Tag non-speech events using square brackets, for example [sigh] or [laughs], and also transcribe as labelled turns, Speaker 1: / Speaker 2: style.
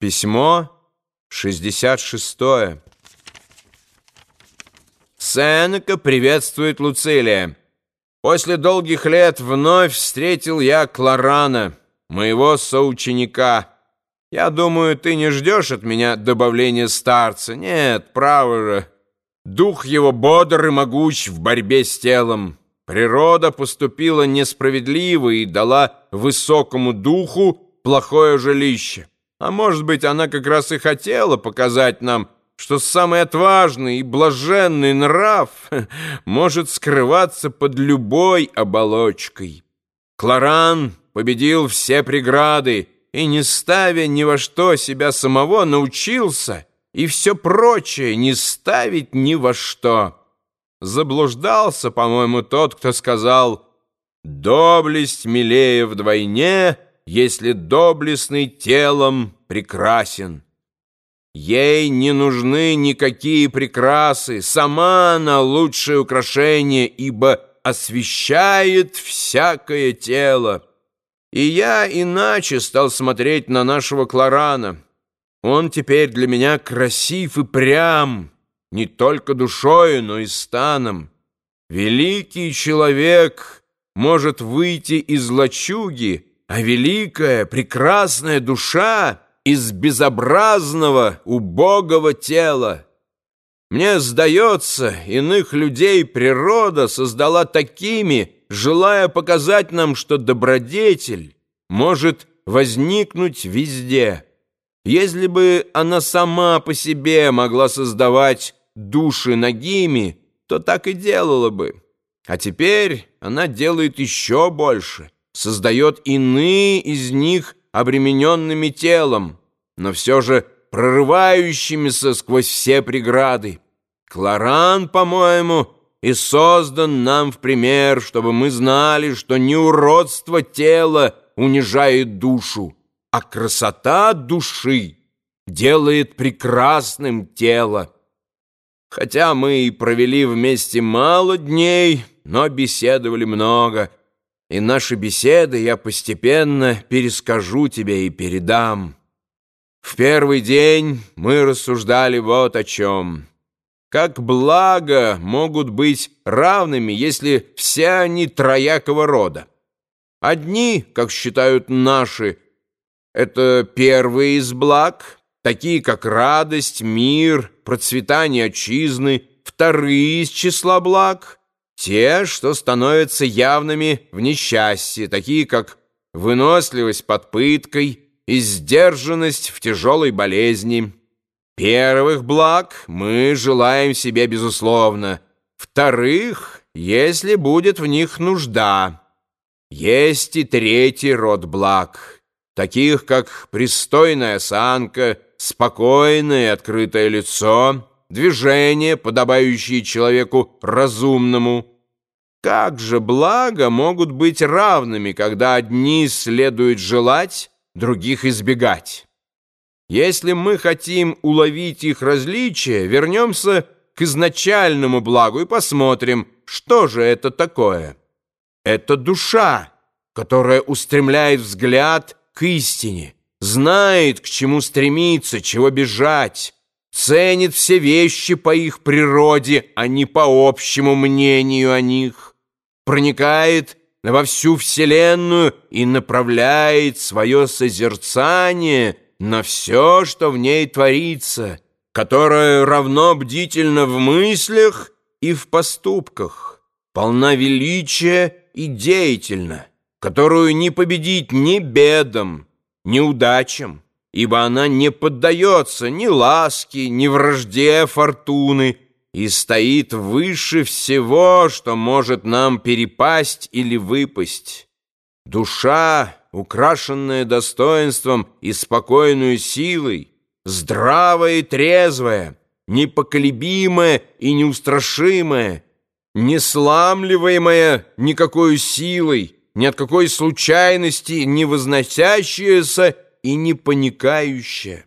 Speaker 1: Письмо 66. Сенека приветствует Луцилия. После долгих лет вновь встретил я Кларана, моего соученика. Я думаю, ты не ждешь от меня добавления старца. Нет, право же. Дух его бодр и могуч в борьбе с телом. Природа поступила несправедливо и дала высокому духу плохое жилище. А может быть, она как раз и хотела показать нам, что самый отважный и блаженный нрав [laughs] может скрываться под любой оболочкой. Кларан победил все преграды и, не ставя ни во что себя самого, научился и все прочее не ставить ни во что. Заблуждался, по-моему, тот, кто сказал «Доблесть милее вдвойне», если доблестный телом прекрасен. Ей не нужны никакие прекрасы, сама она лучшее украшение, ибо освещает всякое тело. И я иначе стал смотреть на нашего Кларана. Он теперь для меня красив и прям, не только душою, но и станом. Великий человек может выйти из лачуги, а великая, прекрасная душа из безобразного, убогого тела. Мне сдается, иных людей природа создала такими, желая показать нам, что добродетель может возникнуть везде. Если бы она сама по себе могла создавать души ногими, то так и делала бы. А теперь она делает еще больше — создает иные из них обремененными телом, но все же прорывающимися сквозь все преграды. Кларан, по-моему, и создан нам в пример, чтобы мы знали, что не уродство тела унижает душу, а красота души делает прекрасным тело. Хотя мы и провели вместе мало дней, но беседовали много — и наши беседы я постепенно перескажу тебе и передам. В первый день мы рассуждали вот о чем. Как благо могут быть равными, если все они троякого рода. Одни, как считают наши, это первые из благ, такие как радость, мир, процветание отчизны, вторые из числа благ — те, что становятся явными в несчастье, такие как выносливость под пыткой и сдержанность в тяжелой болезни. Первых благ мы желаем себе безусловно, вторых, если будет в них нужда. Есть и третий род благ, таких как пристойная осанка, спокойное открытое лицо, движение, подобающее человеку разумному, как же благо могут быть равными, когда одни следует желать, других избегать? Если мы хотим уловить их различия, вернемся к изначальному благу и посмотрим, что же это такое. Это душа, которая устремляет взгляд к истине, знает, к чему стремиться, чего бежать, ценит все вещи по их природе, а не по общему мнению о них проникает во всю Вселенную и направляет свое созерцание на все, что в ней творится, которое равно бдительно в мыслях и в поступках, полна величия и деятельна, которую не победить ни бедам, ни удачам, ибо она не поддается ни ласке, ни вражде фортуны, и стоит выше всего, что может нам перепасть или выпасть. Душа, украшенная достоинством и спокойную силой, здравая и трезвая, непоколебимая и неустрашимая, не сламливаемая никакой силой, ни от какой случайности не возносящаяся и не паникающая.